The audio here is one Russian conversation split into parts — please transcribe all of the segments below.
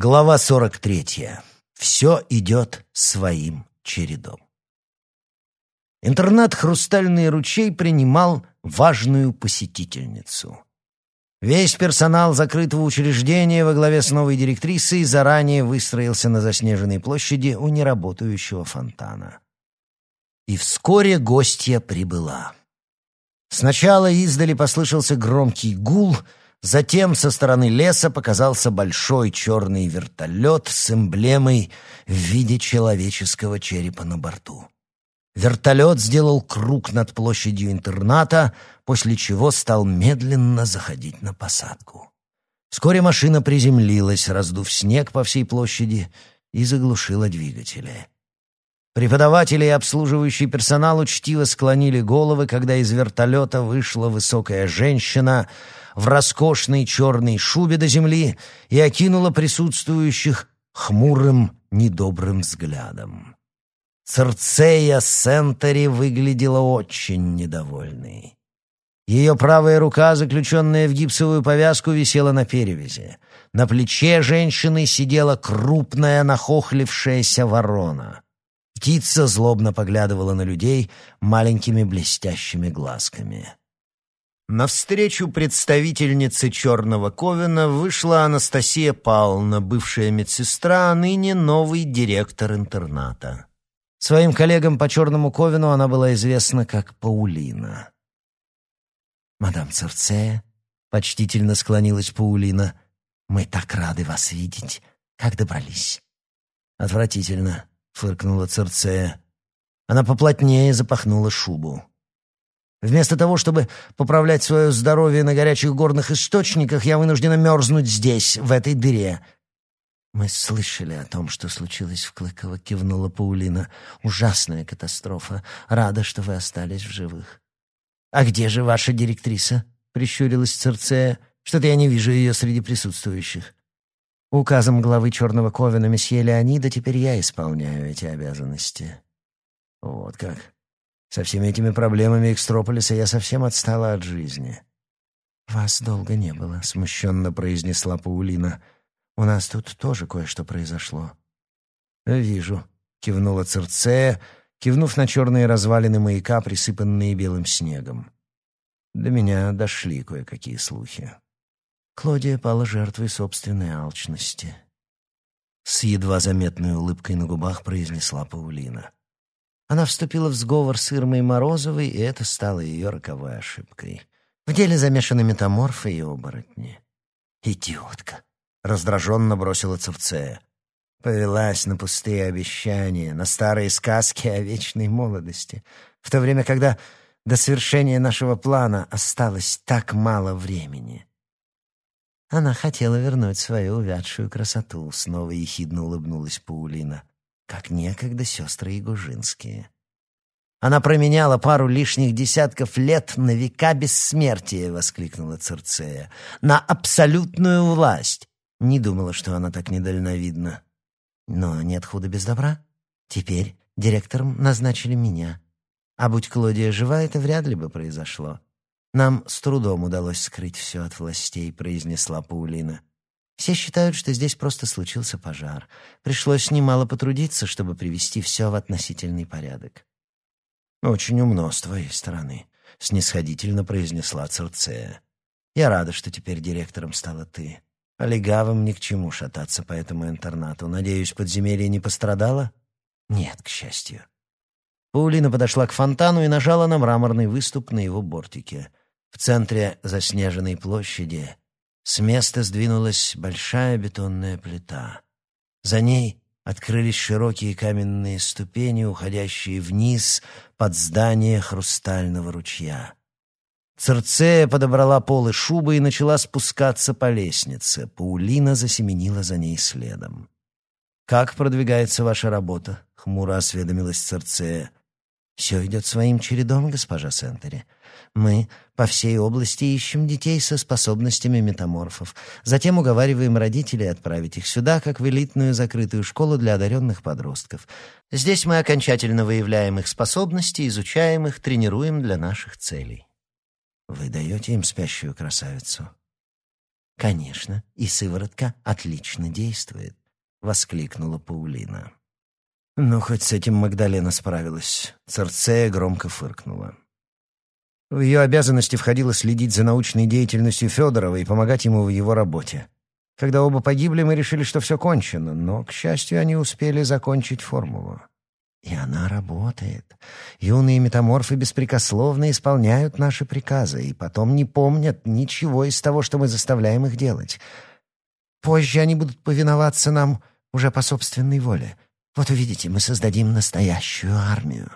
Глава 43. Все идет своим чередом. Интернат «Хрустальный ручей» принимал важную посетительницу. Весь персонал закрытого учреждения во главе с новой директрисой заранее выстроился на заснеженной площади у неработающего фонтана. И вскоре гостья прибыла. Сначала издали послышался громкий гул, затем со стороны леса показался большой черный вертолет с эмблемой в виде человеческого черепа на борту. Вертолет сделал круг над площадью интерната, после чего стал медленно заходить на посадку. Вскоре машина приземлилась, раздув снег по всей площади, и заглушила двигатели. Преподаватели и обслуживающий персонал учтиво склонили головы, когда из вертолета вышла высокая женщина в роскошной черной шубе до земли и окинула присутствующих хмурым, недобрым взглядом. Церцея Сентери выглядела очень недовольной. Ее правая рука, заключенная в гипсовую повязку, висела на перевязи. На плече женщины сидела крупная нахохлившаяся ворона. Птица злобно поглядывала на людей маленькими блестящими глазками. Навстречу представительнице Черного Ковена вышла Анастасия Павловна, бывшая медсестра, а ныне новый директор интерната. Своим коллегам по Черному Ковину она была известна как Паулина. «Мадам Церцея», — почтительно склонилась Паулина, — «мы так рады вас видеть. Как добрались?» «Отвратительно», — фыркнула Церцея. Она поплотнее запахнула шубу. Вместо того, чтобы поправлять свое здоровье на горячих горных источниках, я вынуждена мерзнуть здесь, в этой дыре. «Мы слышали о том, что случилось в Клыково», — кивнула Паулина. «Ужасная катастрофа. Рада, что вы остались в живых». «А где же ваша директриса?» — прищурилась Церцея. «Что-то я не вижу ее среди присутствующих». Указом главы Черного Ковена месье Леонида теперь я исполняю эти обязанности. Вот как. Со всеми этими проблемами Экстрополиса я совсем отстала от жизни. «Вас долго не было», — смущенно произнесла Паулина. У нас тут тоже кое-что произошло». «Вижу», — кивнула Церцея, кивнув на черные развалины маяка, присыпанные белым снегом. До меня дошли кое-какие слухи. Клодия пала жертвой собственной алчности. С едва заметной улыбкой на губах произнесла Паулина. Она вступила в сговор с Ирмой Морозовой, и это стало ее роковой ошибкой. В деле замешаны метаморфы и оборотни. «Идиотка!» — раздраженно бросила Цевцея. Повелась на пустые обещания, на старые сказки о вечной молодости, в то время, когда до свершения нашего плана осталось так мало времени. Она хотела вернуть свою увядшую красоту, снова ехидно улыбнулась Паулина, как некогда сестры Ягужинские. Она променяла пару лишних десятков лет на века бессмертия, воскликнула Церцея, на абсолютную власть. Не думала, что она так недальновидна. Но нет худа без добра. Теперь директором назначили меня. А будь Клодия жива, это вряд ли бы произошло. Нам с трудом удалось скрыть все от властей, произнесла Паулина. Все считают, что здесь просто случился пожар. Пришлось немало потрудиться, чтобы привести все в относительный порядок. «Очень умно с твоей стороны», — снисходительно произнесла Церцея. «Я рада, что теперь директором стала ты. А легавым ни к чему шататься по этому интернату. Надеюсь, подземелье не пострадало? Нет, к счастью. Паулина подошла к фонтану и нажала на мраморный выступ на его бортике. В центре заснеженной площади с места сдвинулась большая бетонная плита. За ней открылись широкие каменные ступени, уходящие вниз под здание хрустального ручья. Церцея подобрала полы шубы и начала спускаться по лестнице. Паулина засеменила за ней следом. «Как продвигается ваша работа?» — хмуро осведомилась Церцея. «Все идет своим чередом, госпожа Сентери. Мы по всей области ищем детей со способностями метаморфов. Затем уговариваем родителей отправить их сюда, как в элитную закрытую школу для одаренных подростков. Здесь мы окончательно выявляем их способности, изучаем их, тренируем для наших целей». Вы даете им спящую красавицу? «Конечно, и сыворотка отлично действует», — воскликнула Паулина. Ну, хоть с этим Магдалена справилась. Церцея громко фыркнула. В ее обязанности входило следить за научной деятельностью Федорова и помогать ему в его работе. Когда оба погибли, мы решили, что все кончено, но, к счастью, они успели закончить формулу. И она работает. Юные метаморфы беспрекословно исполняют наши приказы и потом не помнят ничего из того, что мы заставляем их делать. Позже они будут повиноваться нам уже по собственной воле — вот увидите, мы создадим настоящую армию.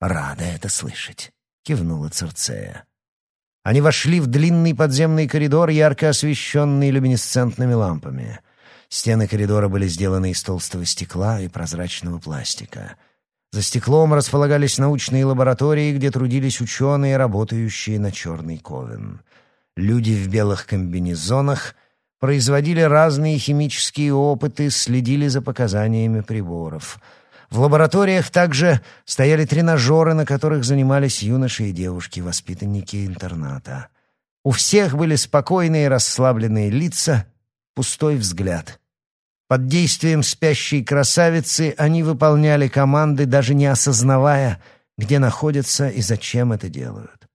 Рада это слышать, кивнула Церцея. Они вошли в длинный подземный коридор, ярко освещенный люминесцентными лампами. Стены коридора были сделаны из толстого стекла и прозрачного пластика. За стеклом располагались научные лаборатории, где трудились ученые, работающие на черный ковен. Люди в белых комбинезонах — производили разные химические опыты, следили за показаниями приборов. В лабораториях также стояли тренажеры, на которых занимались юноши и девушки, воспитанники интерната. У всех были спокойные расслабленные лица, пустой взгляд. Под действием спящей красавицы они выполняли команды, даже не осознавая, где находятся и зачем это делают.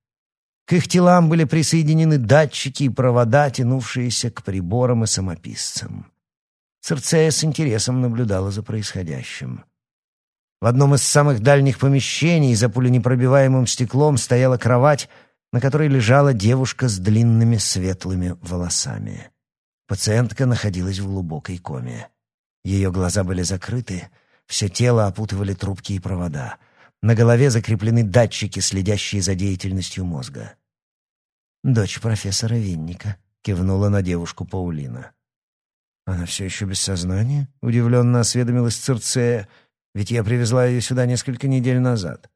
К их телам были присоединены датчики и провода, тянувшиеся к приборам и самописцам. Церцея с интересом наблюдала за происходящим. В одном из самых дальних помещений за пуленепробиваемым стеклом стояла кровать, на которой лежала девушка с длинными светлыми волосами. Пациентка находилась в глубокой коме. Ее глаза были закрыты, все тело опутывали трубки и провода. На голове закреплены датчики, следящие за деятельностью мозга. «Дочь профессора Винника», — кивнула на девушку Паулина. «Она все еще без сознания?» — удивленно осведомилась Цирцея. «Ведь я привезла ее сюда несколько недель назад».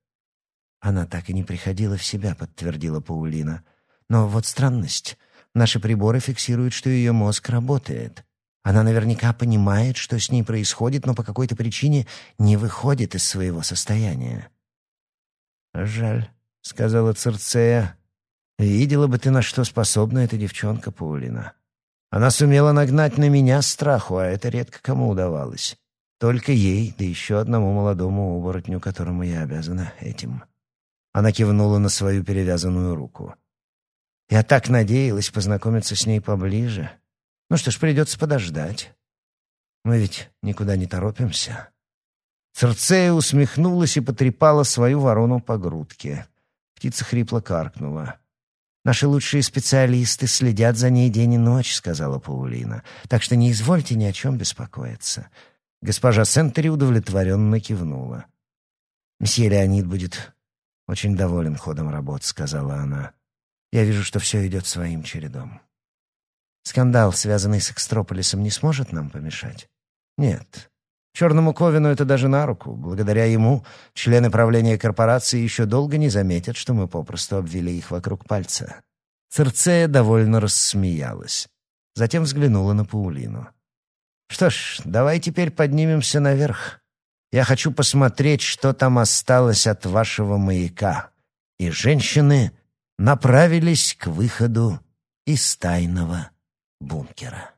«Она так и не приходила в себя», — подтвердила Паулина. «Но вот странность. Наши приборы фиксируют, что ее мозг работает. Она наверняка понимает, что с ней происходит, но по какой-то причине не выходит из своего состояния». «Жаль», — сказала Цирцея. Видела бы ты, на что способна эта девчонка Паулина. Она сумела нагнать на меня страху, а это редко кому удавалось. Только ей, да еще одному молодому оборотню, которому я обязана этим. Она кивнула на свою перевязанную руку. Я так надеялась познакомиться с ней поближе. Ну что ж, придется подождать. Мы ведь никуда не торопимся. Церцея усмехнулась и потрепала свою ворону по грудке. Птица хрипло каркнула. Наши лучшие специалисты следят за ней день и ночь», — сказала Паулина. «Так что не извольте ни о чем беспокоиться». Госпожа Сентери удовлетворенно кивнула. «Месье Леонид будет очень доволен ходом работ», — сказала она. «Я вижу, что все идет своим чередом». «Скандал, связанный с Экстрополисом, не сможет нам помешать?» «Нет. Черному Ковину это даже на руку. Благодаря ему члены правления корпорации еще долго не заметят, что мы попросту обвели их вокруг пальца. Церцея довольно рассмеялась. Затем взглянула на Паулину. «Что ж, давай теперь поднимемся наверх. Я хочу посмотреть, что там осталось от вашего маяка». И женщины направились к выходу из тайного бункера.